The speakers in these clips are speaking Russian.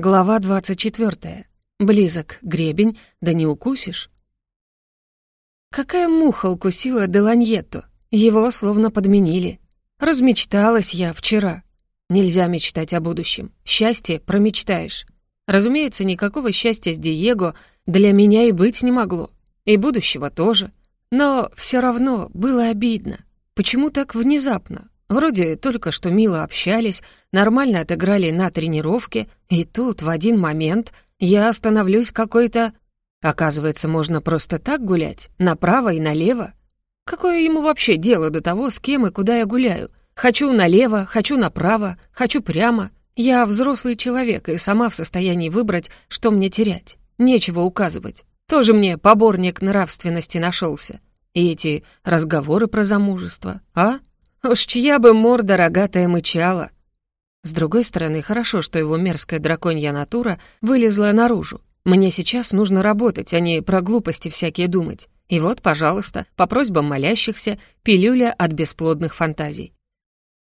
Глава 24. Близок гребень, да не укусишь. Какая муха укусила Деланьетто? Его словно подменили. Размечталась я вчера. Нельзя мечтать о будущем. Счастье промечтаешь. Разумеется, никакого счастья с Диего для меня и быть не могло. И будущего тоже. Но все равно было обидно. Почему так внезапно? Вроде только что мило общались, нормально отыграли на тренировке, и тут в один момент я становлюсь какой-то... Оказывается, можно просто так гулять, направо и налево. Какое ему вообще дело до того, с кем и куда я гуляю? Хочу налево, хочу направо, хочу прямо. Я взрослый человек и сама в состоянии выбрать, что мне терять. Нечего указывать. Тоже мне поборник нравственности нашелся. И эти разговоры про замужество, а? Уж чья бы морда рогатая мычала. С другой стороны, хорошо, что его мерзкая драконья натура вылезла наружу. Мне сейчас нужно работать, а не про глупости всякие думать. И вот, пожалуйста, по просьбам молящихся, пилюля от бесплодных фантазий.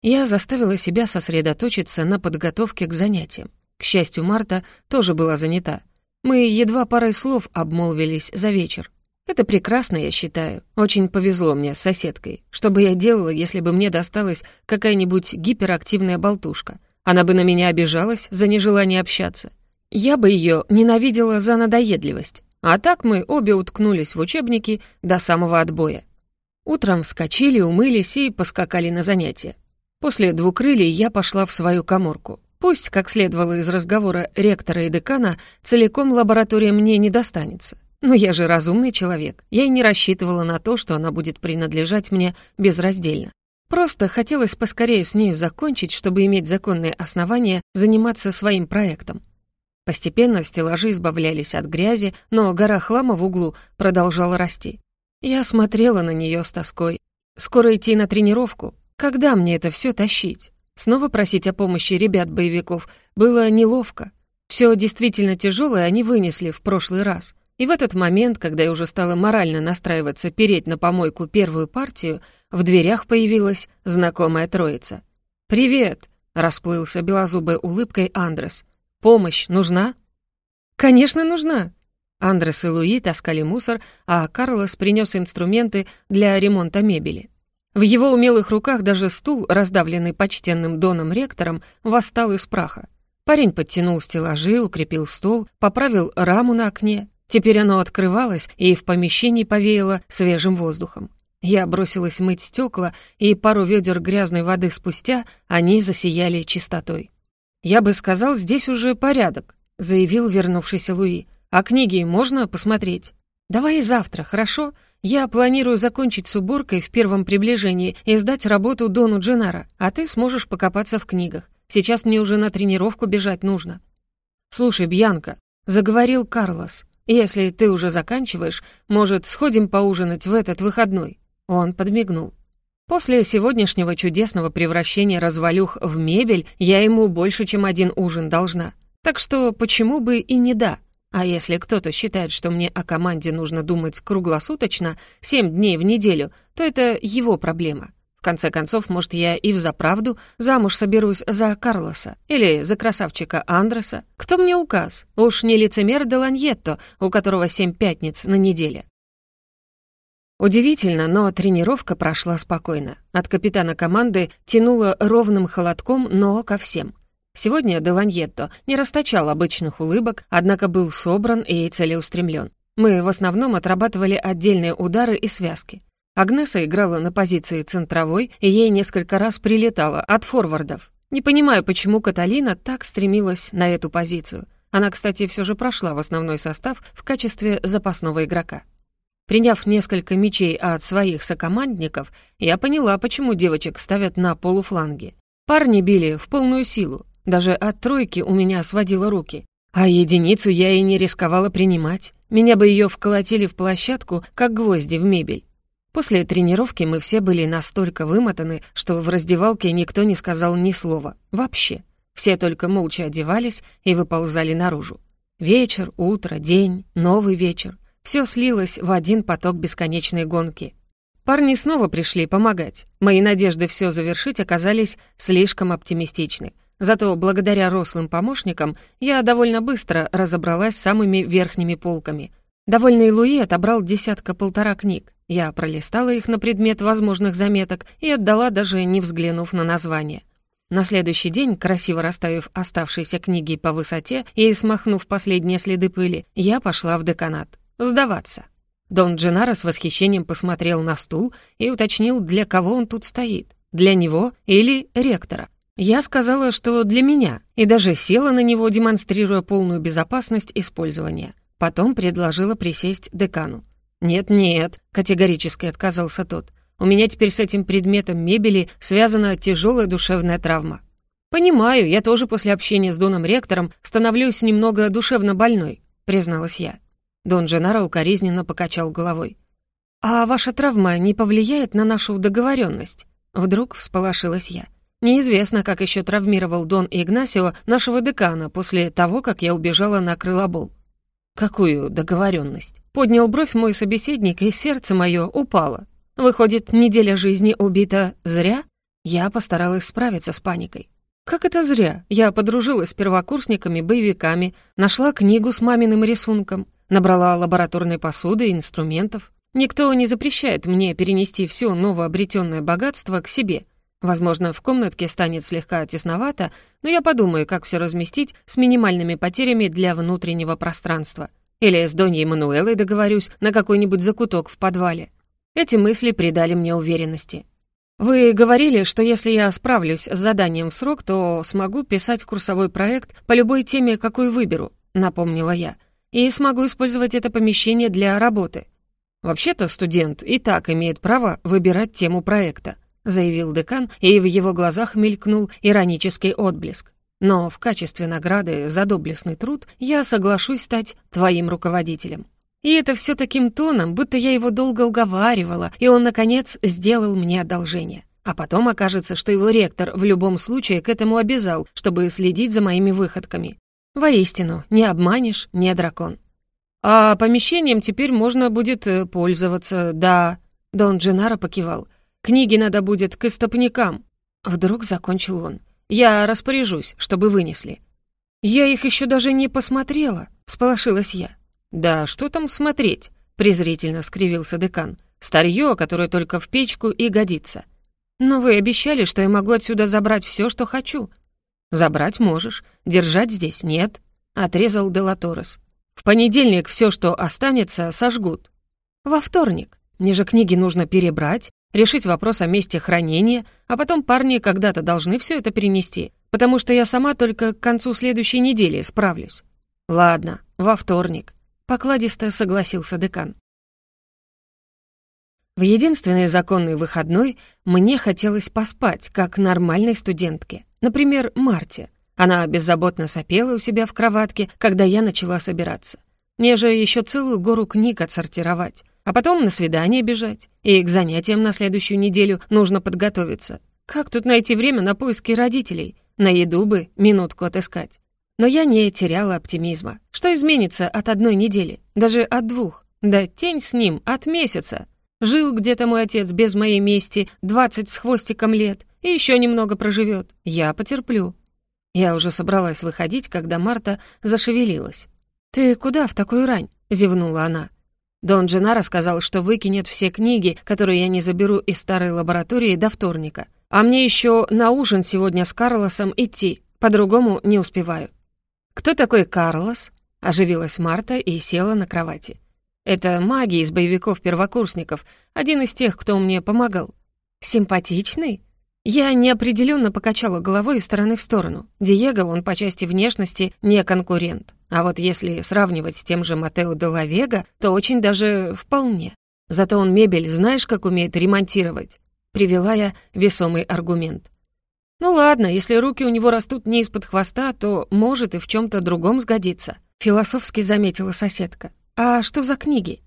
Я заставила себя сосредоточиться на подготовке к занятиям. К счастью, Марта тоже была занята. Мы едва парой слов обмолвились за вечер. Это прекрасно, я считаю. Очень повезло мне с соседкой. Что бы я делала, если бы мне досталась какая-нибудь гиперактивная болтушка? Она бы на меня обижалась за нежелание общаться. Я бы ее ненавидела за надоедливость. А так мы обе уткнулись в учебники до самого отбоя. Утром вскочили, умылись и поскакали на занятия. После двукрылей я пошла в свою коморку. Пусть, как следовало из разговора ректора и декана, целиком лаборатория мне не достанется. Но я же разумный человек. Я и не рассчитывала на то, что она будет принадлежать мне безраздельно. Просто хотелось поскорее с нею закончить, чтобы иметь законные основания заниматься своим проектом. Постепенно стеллажи избавлялись от грязи, но гора хлама в углу продолжала расти. Я смотрела на нее с тоской. Скоро идти на тренировку. Когда мне это все тащить? Снова просить о помощи ребят-боевиков было неловко. Все действительно тяжелое они вынесли в прошлый раз. И в этот момент, когда я уже стала морально настраиваться переть на помойку первую партию, в дверях появилась знакомая троица. «Привет!» — расплылся белозубой улыбкой Андрес. «Помощь нужна?» «Конечно, нужна!» Андрес и Луи таскали мусор, а Карлос принес инструменты для ремонта мебели. В его умелых руках даже стул, раздавленный почтенным доном-ректором, восстал из праха. Парень подтянул стеллажи, укрепил стол, поправил раму на окне, Теперь оно открывалось, и в помещении повеяло свежим воздухом. Я бросилась мыть стекла, и пару ведер грязной воды спустя они засияли чистотой. «Я бы сказал, здесь уже порядок», — заявил вернувшийся Луи. «А книги можно посмотреть?» «Давай завтра, хорошо? Я планирую закончить с уборкой в первом приближении и сдать работу Дону Дженара, а ты сможешь покопаться в книгах. Сейчас мне уже на тренировку бежать нужно». «Слушай, Бьянка», — заговорил Карлос, «Если ты уже заканчиваешь, может, сходим поужинать в этот выходной?» Он подмигнул. После сегодняшнего чудесного превращения развалюх в мебель я ему больше, чем один ужин должна. Так что почему бы и не да? А если кто-то считает, что мне о команде нужно думать круглосуточно, семь дней в неделю, то это его проблема. В конце концов, может, я и взаправду замуж соберусь за Карлоса или за красавчика Андреса. Кто мне указ? Уж не лицемер Деланьетто, у которого семь пятниц на неделе. Удивительно, но тренировка прошла спокойно. От капитана команды тянуло ровным холодком, но ко всем. Сегодня Деланьетто не расточал обычных улыбок, однако был собран и целеустремлен. Мы в основном отрабатывали отдельные удары и связки. Агнеса играла на позиции центровой, и ей несколько раз прилетало от форвардов. Не понимаю, почему Каталина так стремилась на эту позицию. Она, кстати, все же прошла в основной состав в качестве запасного игрока. Приняв несколько мячей от своих сокомандников, я поняла, почему девочек ставят на полуфланге. Парни били в полную силу. Даже от тройки у меня сводило руки. А единицу я и не рисковала принимать. Меня бы ее вколотили в площадку, как гвозди в мебель. После тренировки мы все были настолько вымотаны, что в раздевалке никто не сказал ни слова. Вообще. Все только молча одевались и выползали наружу. Вечер, утро, день, новый вечер. Все слилось в один поток бесконечной гонки. Парни снова пришли помогать. Мои надежды все завершить оказались слишком оптимистичны. Зато благодаря рослым помощникам я довольно быстро разобралась с самыми верхними полками. Довольный Луи отобрал десятка-полтора книг. Я пролистала их на предмет возможных заметок и отдала, даже не взглянув на название. На следующий день, красиво расставив оставшиеся книги по высоте и смахнув последние следы пыли, я пошла в деканат. Сдаваться. Дон Дженаро с восхищением посмотрел на стул и уточнил, для кого он тут стоит. Для него или ректора. Я сказала, что для меня, и даже села на него, демонстрируя полную безопасность использования. Потом предложила присесть декану. «Нет-нет», — категорически отказался тот. «У меня теперь с этим предметом мебели связана тяжелая душевная травма». «Понимаю, я тоже после общения с Доном Ректором становлюсь немного душевно больной», — призналась я. Дон Дженаро укоризненно покачал головой. «А ваша травма не повлияет на нашу договоренность?» Вдруг всполошилась я. Неизвестно, как еще травмировал Дон Игнасио нашего декана после того, как я убежала на крылобол. «Какую договоренность?» Поднял бровь мой собеседник, и сердце мое упало. Выходит, неделя жизни убита зря? Я постаралась справиться с паникой. Как это зря? Я подружилась с первокурсниками-боевиками, нашла книгу с маминым рисунком, набрала лабораторной посуды и инструментов. Никто не запрещает мне перенести все новообретенное богатство к себе, Возможно, в комнатке станет слегка тесновато, но я подумаю, как все разместить с минимальными потерями для внутреннего пространства. Или с Доньей Мануэлой договорюсь на какой-нибудь закуток в подвале. Эти мысли придали мне уверенности. «Вы говорили, что если я справлюсь с заданием в срок, то смогу писать курсовой проект по любой теме, какую выберу», — напомнила я, «и смогу использовать это помещение для работы. Вообще-то студент и так имеет право выбирать тему проекта. — заявил декан, и в его глазах мелькнул иронический отблеск. «Но в качестве награды за доблестный труд я соглашусь стать твоим руководителем». И это все таким тоном, будто я его долго уговаривала, и он, наконец, сделал мне одолжение. А потом окажется, что его ректор в любом случае к этому обязал, чтобы следить за моими выходками. Воистину, не обманешь, не дракон. «А помещением теперь можно будет э, пользоваться, да...» Дон Дженаро покивал — Книги надо будет к истопникам». Вдруг закончил он. «Я распоряжусь, чтобы вынесли». «Я их еще даже не посмотрела», — всполошилась я. «Да что там смотреть?» — презрительно скривился декан. «Старье, которое только в печку и годится. Но вы обещали, что я могу отсюда забрать все, что хочу». «Забрать можешь, держать здесь нет», — отрезал Делаторес. «В понедельник все, что останется, сожгут». «Во вторник. Мне же книги нужно перебрать, решить вопрос о месте хранения, а потом парни когда-то должны все это перенести, потому что я сама только к концу следующей недели справлюсь. Ладно, во вторник. Покладисто согласился декан. В единственный законный выходной мне хотелось поспать, как нормальной студентке. Например, Марте. Она беззаботно сопела у себя в кроватке, когда я начала собираться. Мне же еще целую гору книг отсортировать а потом на свидание бежать. И к занятиям на следующую неделю нужно подготовиться. Как тут найти время на поиски родителей? На еду бы минутку отыскать. Но я не теряла оптимизма. Что изменится от одной недели? Даже от двух? Да тень с ним от месяца. Жил где-то мой отец без моей мести двадцать с хвостиком лет и еще немного проживет. Я потерплю. Я уже собралась выходить, когда Марта зашевелилась. «Ты куда в такую рань?» — зевнула она. Дон Дженаро сказал, что выкинет все книги, которые я не заберу из старой лаборатории до вторника. А мне еще на ужин сегодня с Карлосом идти, по-другому не успеваю». «Кто такой Карлос?» — оживилась Марта и села на кровати. «Это маги из боевиков-первокурсников, один из тех, кто мне помогал». «Симпатичный?» Я неопределенно покачала головой из стороны в сторону. Диего, он по части внешности не конкурент. А вот если сравнивать с тем же Матео де ла Вега, то очень даже вполне. Зато он мебель знаешь, как умеет ремонтировать? Привела я весомый аргумент. Ну ладно, если руки у него растут не из-под хвоста, то может и в чем то другом сгодится. Философски заметила соседка. А что за книги?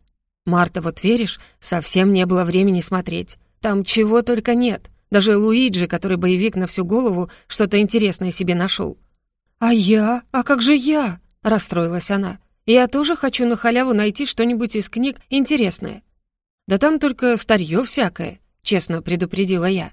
Марта, вот веришь, совсем не было времени смотреть. Там чего только нет. Даже Луиджи, который боевик на всю голову, что-то интересное себе нашел. «А я? А как же я?» — расстроилась она. «Я тоже хочу на халяву найти что-нибудь из книг интересное». «Да там только старье всякое», — честно предупредила я.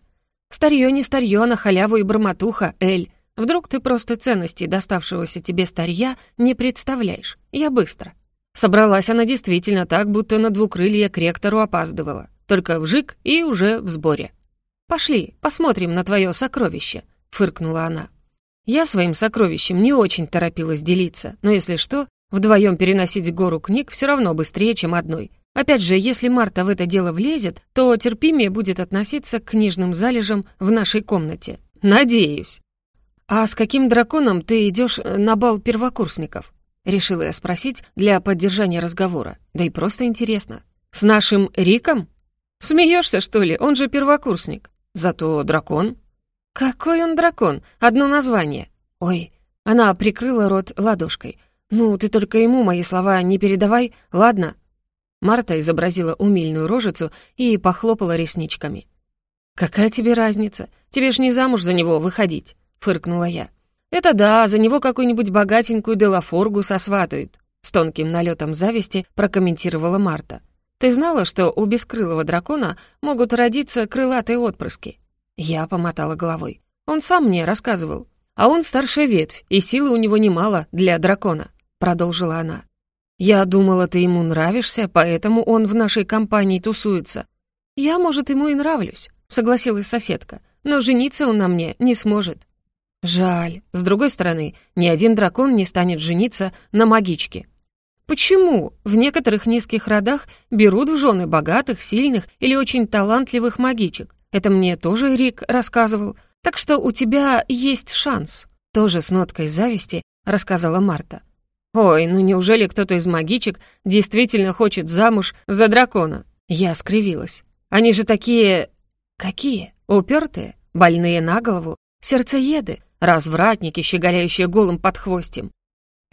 «Старье не старье, на халяву и бормотуха, Эль. Вдруг ты просто ценности доставшегося тебе старья не представляешь. Я быстро». Собралась она действительно так, будто на двукрылье к ректору опаздывала. Только вжик и уже в сборе. «Пошли, посмотрим на твое сокровище», — фыркнула она. Я своим сокровищем не очень торопилась делиться, но если что, вдвоем переносить гору книг все равно быстрее, чем одной. Опять же, если Марта в это дело влезет, то терпимее будет относиться к книжным залежам в нашей комнате. Надеюсь. «А с каким драконом ты идешь на бал первокурсников?» Решила я спросить для поддержания разговора. Да и просто интересно. «С нашим Риком?» «Смеешься, что ли? Он же первокурсник». «Зато дракон». «Какой он дракон? Одно название». «Ой». Она прикрыла рот ладошкой. «Ну, ты только ему мои слова не передавай, ладно?» Марта изобразила умильную рожицу и похлопала ресничками. «Какая тебе разница? Тебе ж не замуж за него выходить», — фыркнула я. «Это да, за него какую-нибудь богатенькую Делафоргу сосватают», — с тонким налетом зависти прокомментировала Марта. Ты знала, что у бескрылого дракона могут родиться крылатые отпрыски?» Я помотала головой. Он сам мне рассказывал. «А он старшая ветвь, и силы у него немало для дракона», — продолжила она. «Я думала, ты ему нравишься, поэтому он в нашей компании тусуется». «Я, может, ему и нравлюсь», — согласилась соседка. «Но жениться он на мне не сможет». «Жаль. С другой стороны, ни один дракон не станет жениться на магичке. Почему в некоторых низких родах берут в жены богатых, сильных или очень талантливых магичек? Это мне тоже Рик рассказывал. Так что у тебя есть шанс. Тоже с ноткой зависти рассказала Марта. «Ой, ну неужели кто-то из магичек действительно хочет замуж за дракона?» Я скривилась. «Они же такие... какие? Упертые? Больные на голову? Сердцееды? Развратники, щеголяющие голым подхвостем?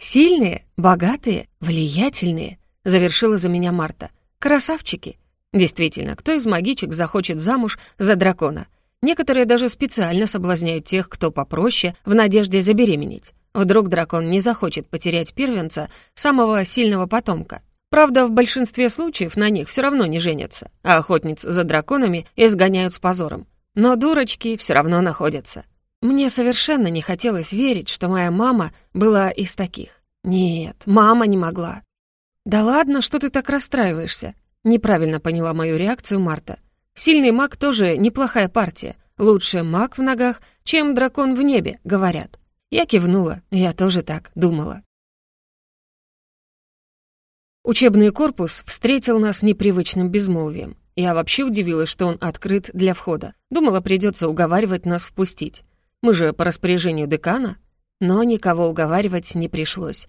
«Сильные, богатые, влиятельные», — завершила за меня Марта. «Красавчики». Действительно, кто из магичек захочет замуж за дракона? Некоторые даже специально соблазняют тех, кто попроще, в надежде забеременеть. Вдруг дракон не захочет потерять первенца, самого сильного потомка. Правда, в большинстве случаев на них все равно не женятся, а охотниц за драконами изгоняют с позором. Но дурочки все равно находятся. Мне совершенно не хотелось верить, что моя мама была из таких. Нет, мама не могла. «Да ладно, что ты так расстраиваешься?» Неправильно поняла мою реакцию Марта. «Сильный маг тоже неплохая партия. Лучше маг в ногах, чем дракон в небе, говорят». Я кивнула, я тоже так думала. Учебный корпус встретил нас непривычным безмолвием. Я вообще удивилась, что он открыт для входа. Думала, придется уговаривать нас впустить. Мы же по распоряжению декана. Но никого уговаривать не пришлось.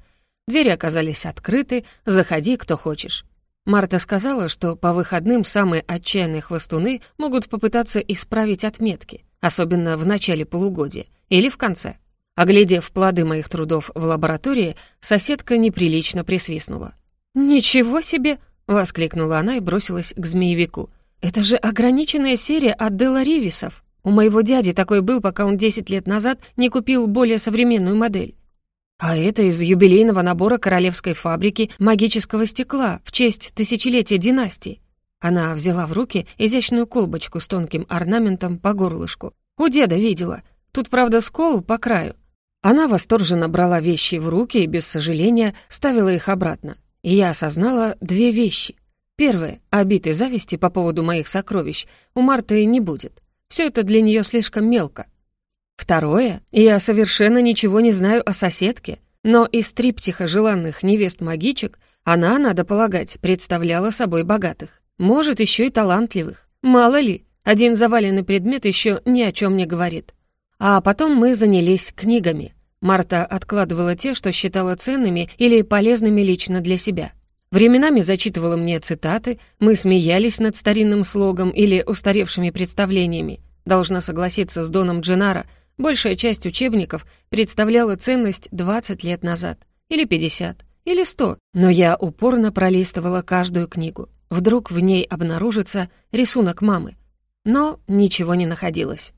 Двери оказались открыты, заходи, кто хочешь. Марта сказала, что по выходным самые отчаянные хвостуны могут попытаться исправить отметки, особенно в начале полугодия или в конце. Оглядев плоды моих трудов в лаборатории, соседка неприлично присвистнула. «Ничего себе!» — воскликнула она и бросилась к змеевику. «Это же ограниченная серия от Делла Ривисов!» У моего дяди такой был, пока он 10 лет назад не купил более современную модель. А это из юбилейного набора королевской фабрики магического стекла в честь тысячелетия династии. Она взяла в руки изящную колбочку с тонким орнаментом по горлышку. У деда видела. Тут, правда, скол по краю. Она восторженно брала вещи в руки и без сожаления ставила их обратно. И я осознала две вещи. Первое, обитой зависти по поводу моих сокровищ у Марты не будет. Все это для нее слишком мелко. Второе, я совершенно ничего не знаю о соседке, но из триптиха желанных невест-магичек она, надо полагать, представляла собой богатых. Может, еще и талантливых. Мало ли, один заваленный предмет еще ни о чем не говорит. А потом мы занялись книгами. Марта откладывала те, что считала ценными или полезными лично для себя. Временами зачитывала мне цитаты, мы смеялись над старинным слогом или устаревшими представлениями. Должна согласиться с Доном Дженаро, большая часть учебников представляла ценность 20 лет назад, или 50, или 100, но я упорно пролистывала каждую книгу. Вдруг в ней обнаружится рисунок мамы. Но ничего не находилось.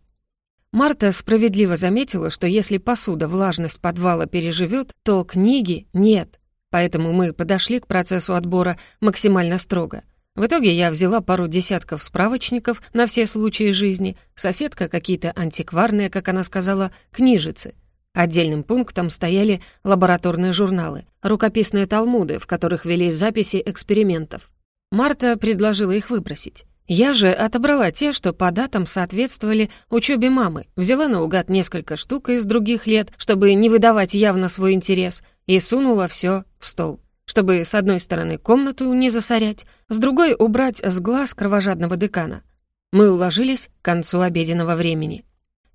Марта справедливо заметила, что если посуда влажность подвала переживет, то книги нет. Поэтому мы подошли к процессу отбора максимально строго. В итоге я взяла пару десятков справочников на все случаи жизни, соседка какие-то антикварные, как она сказала, книжицы. Отдельным пунктом стояли лабораторные журналы, рукописные талмуды, в которых велись записи экспериментов. Марта предложила их выбросить. Я же отобрала те, что по датам соответствовали учебе мамы, взяла наугад несколько штук из других лет, чтобы не выдавать явно свой интерес, и сунула все в стол. Чтобы с одной стороны комнату не засорять, с другой убрать с глаз кровожадного декана. Мы уложились к концу обеденного времени.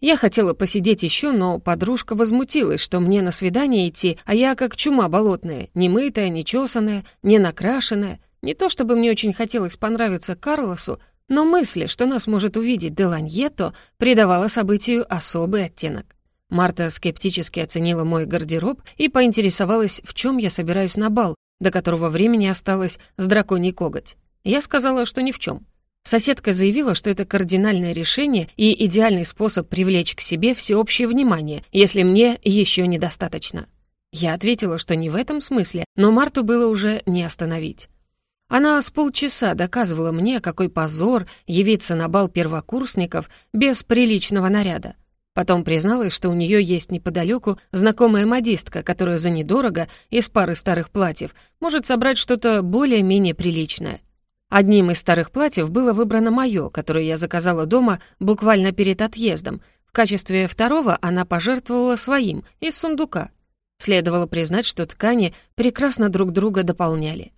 Я хотела посидеть еще, но подружка возмутилась, что мне на свидание идти, а я как чума болотная, не мытая, не чесанная, не накрашенная. Не то чтобы мне очень хотелось понравиться Карлосу, но мысли, что нас может увидеть Деланьето, придавала событию особый оттенок. Марта скептически оценила мой гардероб и поинтересовалась, в чем я собираюсь на бал, до которого времени осталось с драконий коготь. Я сказала, что ни в чем. Соседка заявила, что это кардинальное решение и идеальный способ привлечь к себе всеобщее внимание, если мне еще недостаточно. Я ответила, что не в этом смысле, но Марту было уже не остановить. Она с полчаса доказывала мне, какой позор явиться на бал первокурсников без приличного наряда. Потом призналась, что у нее есть неподалеку знакомая модистка, которая за недорого из пары старых платьев может собрать что-то более-менее приличное. Одним из старых платьев было выбрано мое, которое я заказала дома буквально перед отъездом. В качестве второго она пожертвовала своим, из сундука. Следовало признать, что ткани прекрасно друг друга дополняли.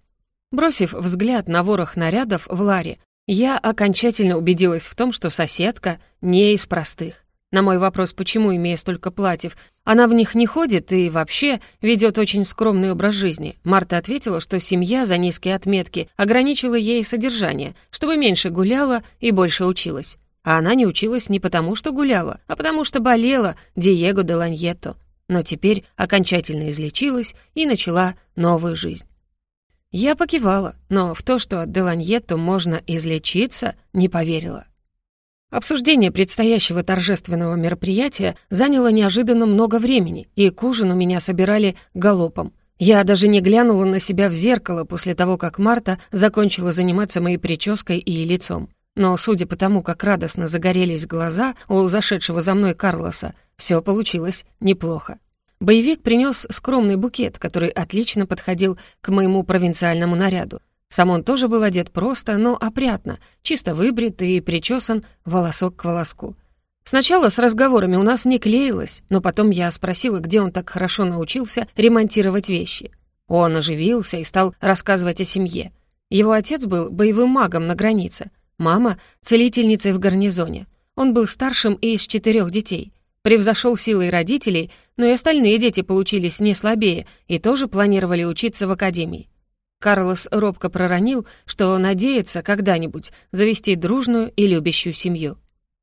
Бросив взгляд на ворох нарядов в Ларе, я окончательно убедилась в том, что соседка не из простых. На мой вопрос, почему, имея столько платьев, она в них не ходит и вообще ведет очень скромный образ жизни, Марта ответила, что семья за низкие отметки ограничила ей содержание, чтобы меньше гуляла и больше училась. А она не училась не потому, что гуляла, а потому что болела Диего де Ланьетто. Но теперь окончательно излечилась и начала новую жизнь. Я покивала, но в то, что от Деланьетто можно излечиться, не поверила. Обсуждение предстоящего торжественного мероприятия заняло неожиданно много времени, и к ужину меня собирали галопом. Я даже не глянула на себя в зеркало после того, как Марта закончила заниматься моей прической и лицом. Но, судя по тому, как радостно загорелись глаза у зашедшего за мной Карлоса, все получилось неплохо. Боевик принес скромный букет, который отлично подходил к моему провинциальному наряду. Сам он тоже был одет просто, но опрятно, чисто выбрит и причесан волосок к волоску. Сначала с разговорами у нас не клеилось, но потом я спросила, где он так хорошо научился ремонтировать вещи. Он оживился и стал рассказывать о семье. Его отец был боевым магом на границе, мама — целительницей в гарнизоне. Он был старшим из четырех детей. Превзошел силой родителей, но и остальные дети получились не слабее и тоже планировали учиться в академии. Карлос робко проронил, что надеется когда-нибудь завести дружную и любящую семью.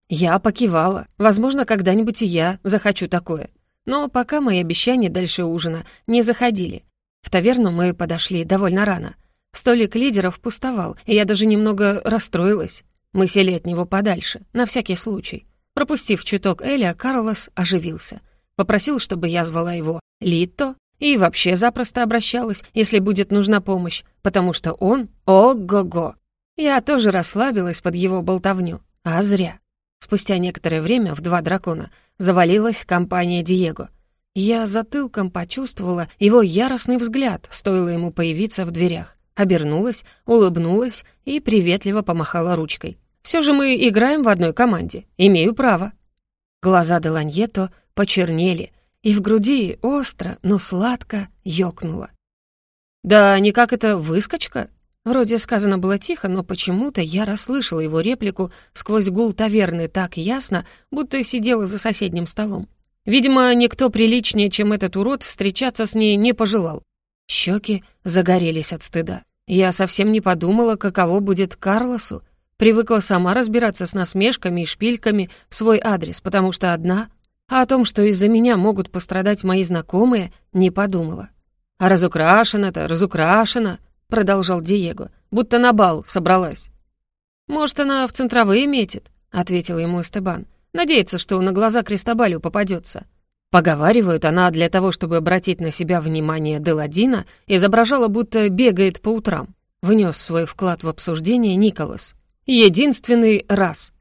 Я покивала. Возможно, когда-нибудь и я захочу такое. Но пока мои обещания дальше ужина не заходили. В таверну мы подошли довольно рано. Столик лидеров пустовал, и я даже немного расстроилась. Мы сели от него подальше, на всякий случай. Пропустив чуток Эля, Карлос оживился. Попросил, чтобы я звала его Литто и вообще запросто обращалась, если будет нужна помощь, потому что он — ого-го. Я тоже расслабилась под его болтовню, а зря. Спустя некоторое время в «Два дракона» завалилась компания Диего. Я затылком почувствовала его яростный взгляд, стоило ему появиться в дверях. Обернулась, улыбнулась и приветливо помахала ручкой. Все же мы играем в одной команде. Имею право». Глаза Деланьето почернели, и в груди остро, но сладко ёкнуло. «Да никак это выскочка?» Вроде сказано было тихо, но почему-то я расслышала его реплику сквозь гул таверны так ясно, будто сидела за соседним столом. Видимо, никто приличнее, чем этот урод, встречаться с ней не пожелал. Щеки загорелись от стыда. Я совсем не подумала, каково будет Карлосу. Привыкла сама разбираться с насмешками и шпильками в свой адрес, потому что одна а о том, что из-за меня могут пострадать мои знакомые, не подумала. «А разукрашена-то, разукрашена», — продолжал Диего, будто на бал собралась. «Может, она в центровые метит», — ответил ему Эстебан. «Надеется, что на глаза Кристобалю попадется. Поговаривают, она для того, чтобы обратить на себя внимание Деладина, изображала, будто бегает по утрам. Внес свой вклад в обсуждение Николас. Единственный раз.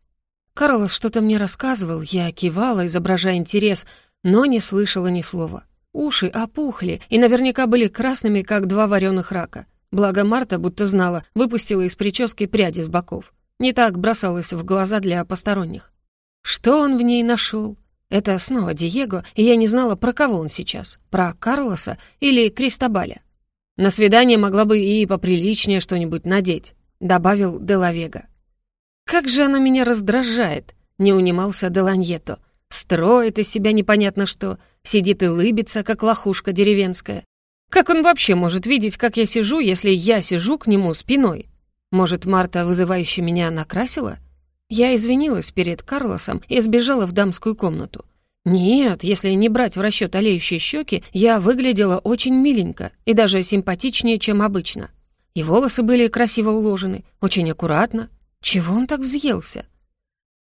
Карлос что-то мне рассказывал, я кивала, изображая интерес, но не слышала ни слова. Уши опухли и наверняка были красными, как два вареных рака. Благо Марта, будто знала, выпустила из прически пряди с боков. Не так бросалась в глаза для посторонних. Что он в ней нашел? Это снова Диего, и я не знала, про кого он сейчас. Про Карлоса или Кристобаля. На свидание могла бы и поприличнее что-нибудь надеть, добавил Делавега. Как же она меня раздражает, не унимался Деланьето. Строит из себя непонятно что, сидит и лыбится, как лохушка деревенская. Как он вообще может видеть, как я сижу, если я сижу к нему спиной? Может, Марта вызывающе меня накрасила? Я извинилась перед Карлосом и сбежала в дамскую комнату. Нет, если не брать в расчет олеющие щеки, я выглядела очень миленько и даже симпатичнее, чем обычно. И волосы были красиво уложены, очень аккуратно. Чего он так взъелся?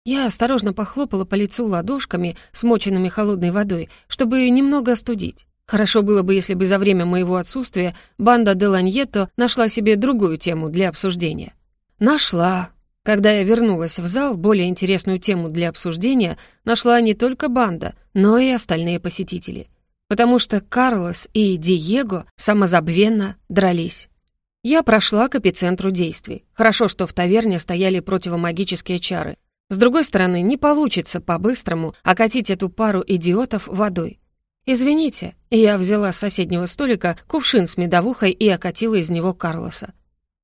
Я осторожно похлопала по лицу ладошками, смоченными холодной водой, чтобы немного остудить. Хорошо было бы, если бы за время моего отсутствия банда Деланьето нашла себе другую тему для обсуждения. Нашла. Когда я вернулась в зал, более интересную тему для обсуждения нашла не только банда, но и остальные посетители. Потому что Карлос и Диего самозабвенно дрались. Я прошла к эпицентру действий. Хорошо, что в таверне стояли противомагические чары. С другой стороны, не получится по-быстрому окатить эту пару идиотов водой. «Извините», я взяла с соседнего столика кувшин с медовухой и окатила из него Карлоса.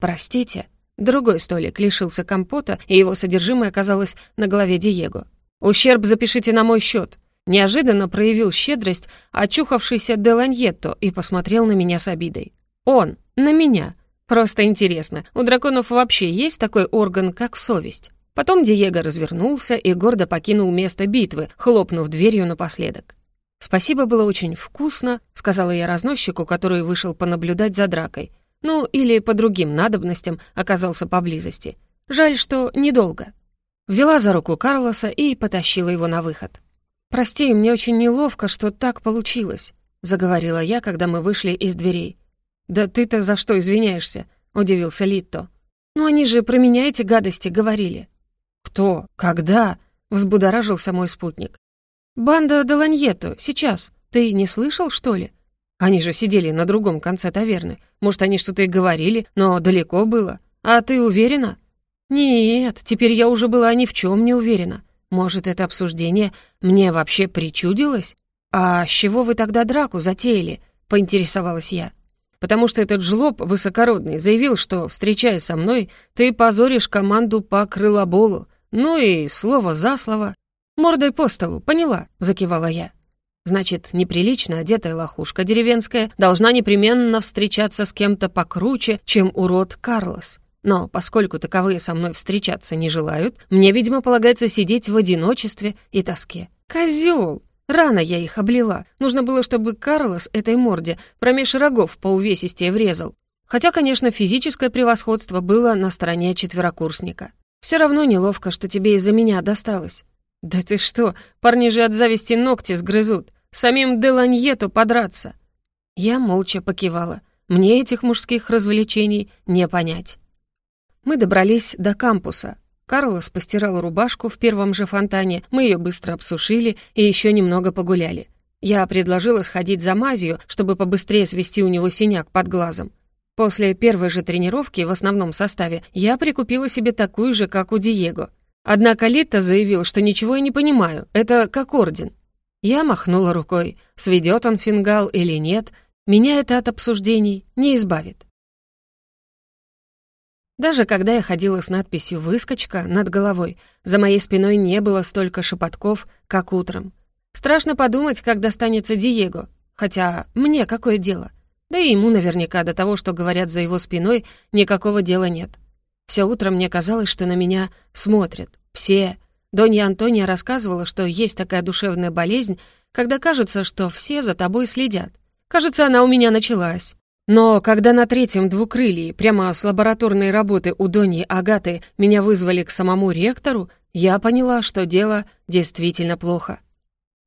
«Простите». Другой столик лишился компота, и его содержимое оказалось на голове Диего. «Ущерб запишите на мой счет. Неожиданно проявил щедрость очухавшийся Деланьетто и посмотрел на меня с обидой. «Он! На меня! Просто интересно, у драконов вообще есть такой орган, как совесть?» Потом Диего развернулся и гордо покинул место битвы, хлопнув дверью напоследок. «Спасибо, было очень вкусно», — сказала я разносчику, который вышел понаблюдать за дракой. Ну, или по другим надобностям оказался поблизости. Жаль, что недолго. Взяла за руку Карлоса и потащила его на выход. «Прости, мне очень неловко, что так получилось», — заговорила я, когда мы вышли из дверей. «Да ты-то за что извиняешься?» — удивился Литто. «Ну они же про меня эти гадости говорили». «Кто? Когда?» — взбудоражился мой спутник. «Банда Деланьето, сейчас. Ты не слышал, что ли? Они же сидели на другом конце таверны. Может, они что-то и говорили, но далеко было. А ты уверена?» «Нет, теперь я уже была ни в чем не уверена. Может, это обсуждение мне вообще причудилось? А с чего вы тогда драку затеяли?» — поинтересовалась я. «Потому что этот жлоб высокородный заявил, что, встречаясь со мной, ты позоришь команду по крылоболу. Ну и слово за слово. «Мордой по столу, поняла», — закивала я. «Значит, неприлично одетая лохушка деревенская должна непременно встречаться с кем-то покруче, чем урод Карлос. Но поскольку таковые со мной встречаться не желают, мне, видимо, полагается сидеть в одиночестве и тоске. Козёл! Рано я их облила. Нужно было, чтобы Карлос этой морде промеж рогов по увесистее врезал. Хотя, конечно, физическое превосходство было на стороне четверокурсника. Все равно неловко, что тебе из-за меня досталось. «Да ты что, парни же от зависти ногти сгрызут. Самим Деланьету подраться». Я молча покивала. Мне этих мужских развлечений не понять. Мы добрались до кампуса. Карлос постирал рубашку в первом же фонтане, мы ее быстро обсушили и еще немного погуляли. Я предложила сходить за мазью, чтобы побыстрее свести у него синяк под глазом. После первой же тренировки в основном составе я прикупила себе такую же, как у Диего. Однако Литта заявил, что ничего я не понимаю, это как орден. Я махнула рукой, сведет он фингал или нет, меня это от обсуждений не избавит. Даже когда я ходила с надписью «Выскочка» над головой, за моей спиной не было столько шепотков, как утром. Страшно подумать, как достанется Диего, хотя мне какое дело? Да и ему наверняка до того, что говорят за его спиной, никакого дела нет. Все утро мне казалось, что на меня смотрят. Все. Донья Антония рассказывала, что есть такая душевная болезнь, когда кажется, что все за тобой следят. Кажется, она у меня началась. Но когда на третьем двукрылье, прямо с лабораторной работы у Доньи Агаты, меня вызвали к самому ректору, я поняла, что дело действительно плохо.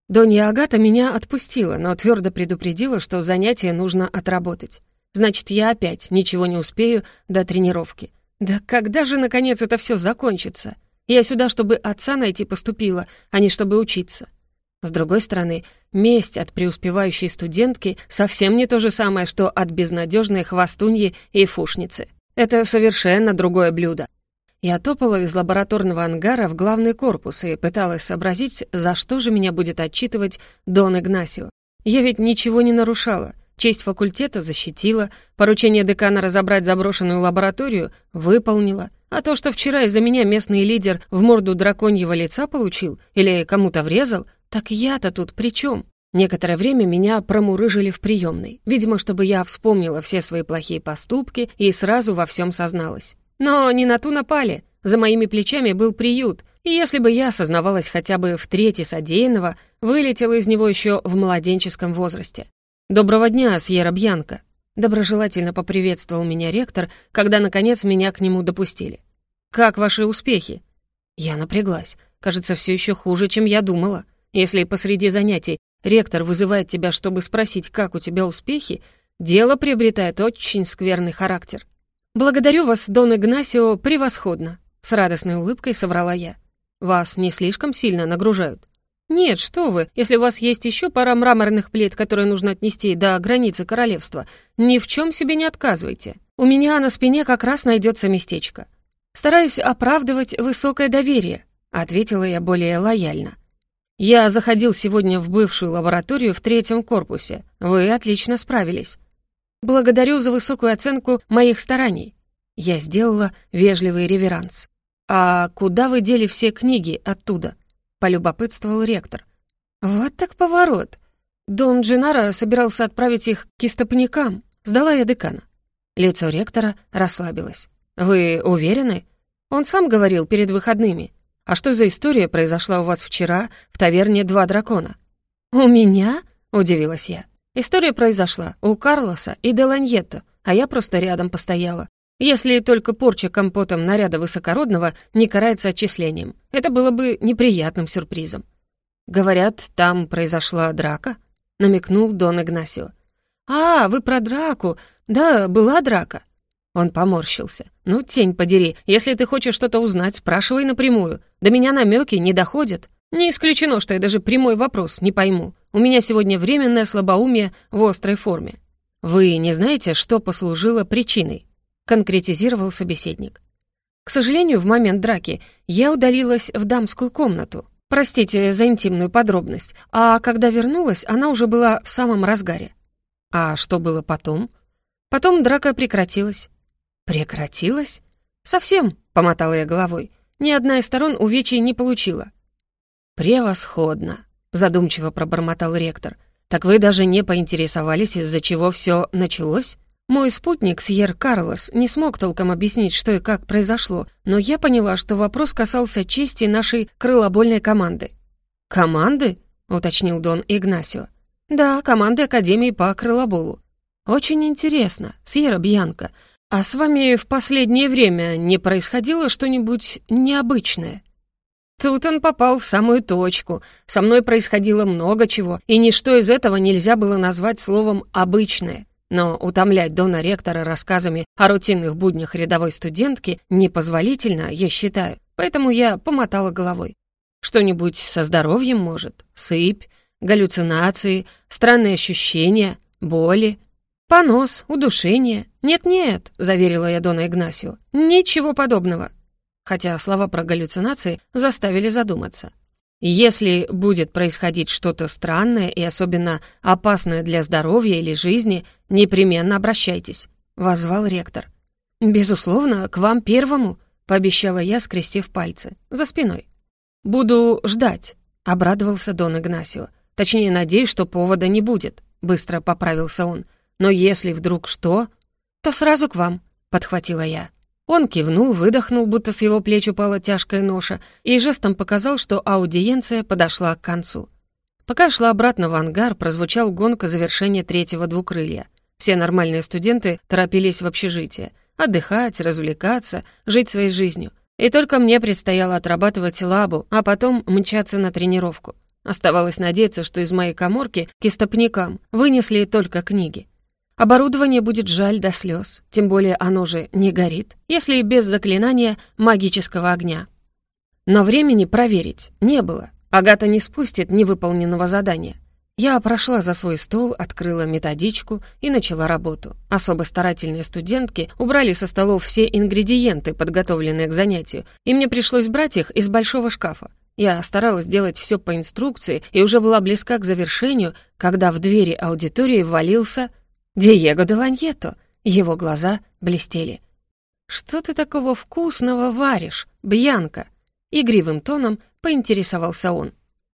Донья Агата меня отпустила, но твердо предупредила, что занятие нужно отработать. Значит, я опять ничего не успею до тренировки. Да когда же, наконец, это все закончится? Я сюда, чтобы отца найти поступила, а не чтобы учиться. С другой стороны, месть от преуспевающей студентки совсем не то же самое, что от безнадежной хвостуньи и фушницы. Это совершенно другое блюдо. Я топала из лабораторного ангара в главный корпус и пыталась сообразить, за что же меня будет отчитывать Дон Игнасио. Я ведь ничего не нарушала. Честь факультета защитила, поручение декана разобрать заброшенную лабораторию выполнила. А то, что вчера из-за меня местный лидер в морду драконьего лица получил или кому-то врезал, так я-то тут при чем? Некоторое время меня промурыжили в приемной, видимо, чтобы я вспомнила все свои плохие поступки и сразу во всем созналась. Но не на ту напали. За моими плечами был приют, и если бы я осознавалась хотя бы в трети содеянного, вылетела из него еще в младенческом возрасте. «Доброго дня, Сьерра Бьянка!» Доброжелательно поприветствовал меня ректор, когда, наконец, меня к нему допустили. «Как ваши успехи?» Я напряглась. Кажется, все еще хуже, чем я думала. Если посреди занятий ректор вызывает тебя, чтобы спросить, как у тебя успехи, дело приобретает очень скверный характер. «Благодарю вас, Дон Игнасио, превосходно!» С радостной улыбкой соврала я. «Вас не слишком сильно нагружают?» «Нет, что вы, если у вас есть еще пара мраморных плит, которые нужно отнести до границы королевства, ни в чем себе не отказывайте. У меня на спине как раз найдется местечко. Стараюсь оправдывать высокое доверие», — ответила я более лояльно. «Я заходил сегодня в бывшую лабораторию в третьем корпусе. Вы отлично справились. Благодарю за высокую оценку моих стараний. Я сделала вежливый реверанс. А куда вы дели все книги оттуда? Полюбопытствовал ректор. Вот так поворот. Дон Джинаро собирался отправить их к истопникам. Сдала я декана. Лицо ректора расслабилось. «Вы уверены? Он сам говорил перед выходными. А что за история произошла у вас вчера в таверне «Два дракона»?» «У меня?» — удивилась я. История произошла у Карлоса и Деланьетто, а я просто рядом постояла. Если только порча компотом наряда высокородного не карается отчислением. Это было бы неприятным сюрпризом. «Говорят, там произошла драка?» — намекнул Дон Игнасио. «А, вы про драку. Да, была драка». Он поморщился. «Ну, тень подери, если ты хочешь что-то узнать, спрашивай напрямую. До меня намеки не доходят». Не исключено, что я даже прямой вопрос не пойму. У меня сегодня временное слабоумие в острой форме. Вы не знаете, что послужило причиной? Конкретизировал собеседник. К сожалению, в момент драки я удалилась в дамскую комнату. Простите за интимную подробность. А когда вернулась, она уже была в самом разгаре. А что было потом? Потом драка прекратилась. Прекратилась? Совсем, помотала я головой. Ни одна из сторон увечий не получила. «Превосходно», — задумчиво пробормотал ректор. «Так вы даже не поинтересовались, из-за чего все началось?» Мой спутник, Сьер Карлос, не смог толком объяснить, что и как произошло, но я поняла, что вопрос касался чести нашей крылобольной команды. «Команды?» — уточнил Дон Игнасио. «Да, команды Академии по крылоболу». «Очень интересно, Сьерра Бьянка. А с вами в последнее время не происходило что-нибудь необычное?» Тут он попал в самую точку. Со мной происходило много чего, и ничто из этого нельзя было назвать словом «обычное». Но утомлять Дона Ректора рассказами о рутинных буднях рядовой студентки непозволительно, я считаю. Поэтому я помотала головой. Что-нибудь со здоровьем может? Сыпь, галлюцинации, странные ощущения, боли, понос, удушение. «Нет-нет», — заверила я Дона Игнасио, — «ничего подобного хотя слова про галлюцинации заставили задуматься. Если будет происходить что-то странное и особенно опасное для здоровья или жизни, непременно обращайтесь», — возвал ректор. «Безусловно, к вам первому», — пообещала я, скрестив пальцы, за спиной. «Буду ждать», — обрадовался Дон Игнасио. «Точнее, надеюсь, что повода не будет», — быстро поправился он. «Но если вдруг что, то сразу к вам», — подхватила я. Он кивнул, выдохнул, будто с его плеч упала тяжкая ноша, и жестом показал, что аудиенция подошла к концу. Пока шла обратно в ангар, прозвучал гонка завершения третьего двукрылья. Все нормальные студенты торопились в общежитие. Отдыхать, развлекаться, жить своей жизнью. И только мне предстояло отрабатывать лабу, а потом мчаться на тренировку. Оставалось надеяться, что из моей коморки к истопникам вынесли только книги. Оборудование будет жаль до слез, тем более оно же не горит, если и без заклинания магического огня. Но времени проверить не было. Агата не спустит невыполненного задания. Я прошла за свой стол, открыла методичку и начала работу. Особо старательные студентки убрали со столов все ингредиенты, подготовленные к занятию, и мне пришлось брать их из большого шкафа. Я старалась сделать все по инструкции и уже была близка к завершению, когда в двери аудитории ввалился Диего де Ланьето. Его глаза блестели. «Что ты такого вкусного варишь, Бьянка?» Игривым тоном поинтересовался он.